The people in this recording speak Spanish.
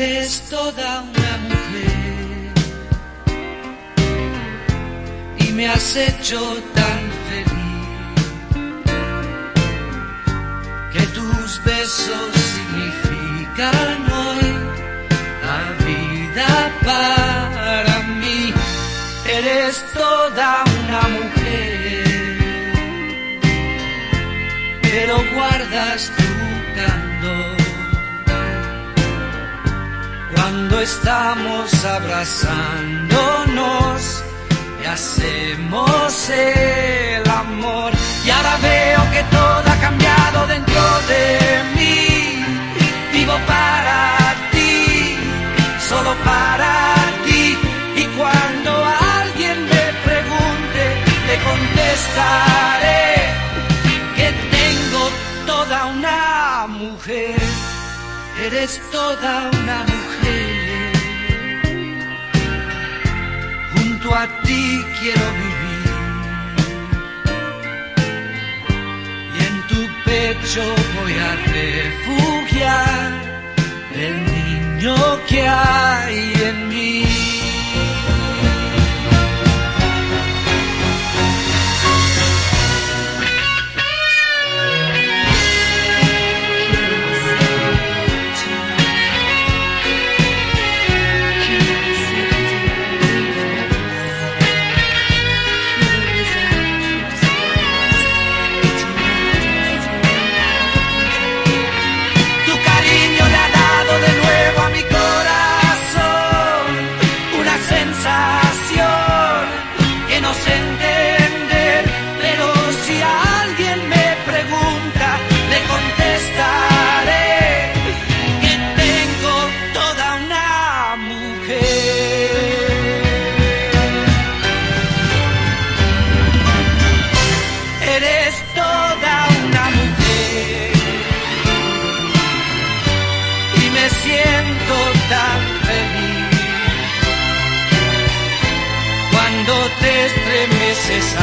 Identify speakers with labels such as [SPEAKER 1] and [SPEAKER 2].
[SPEAKER 1] Eres toda una mujer. Y me has hecho tan feliz. Que tus besos significan hoy la vida para mí. Eres toda una mujer, pero guardas tu candor cuando estamos abrazándonos y hacemos el amor. Y ahora veo que todo ha cambiado dentro de mí. Vivo para ti, solo para ti. Y cuando alguien me pregunte, le contestaré que tengo toda una mujer. Eres toda una mujer. Ti quiero vivir. Y en tu pecho voy a refugiar Eres toda una mujer. Y me siento tan feliz. Cuando te estremeces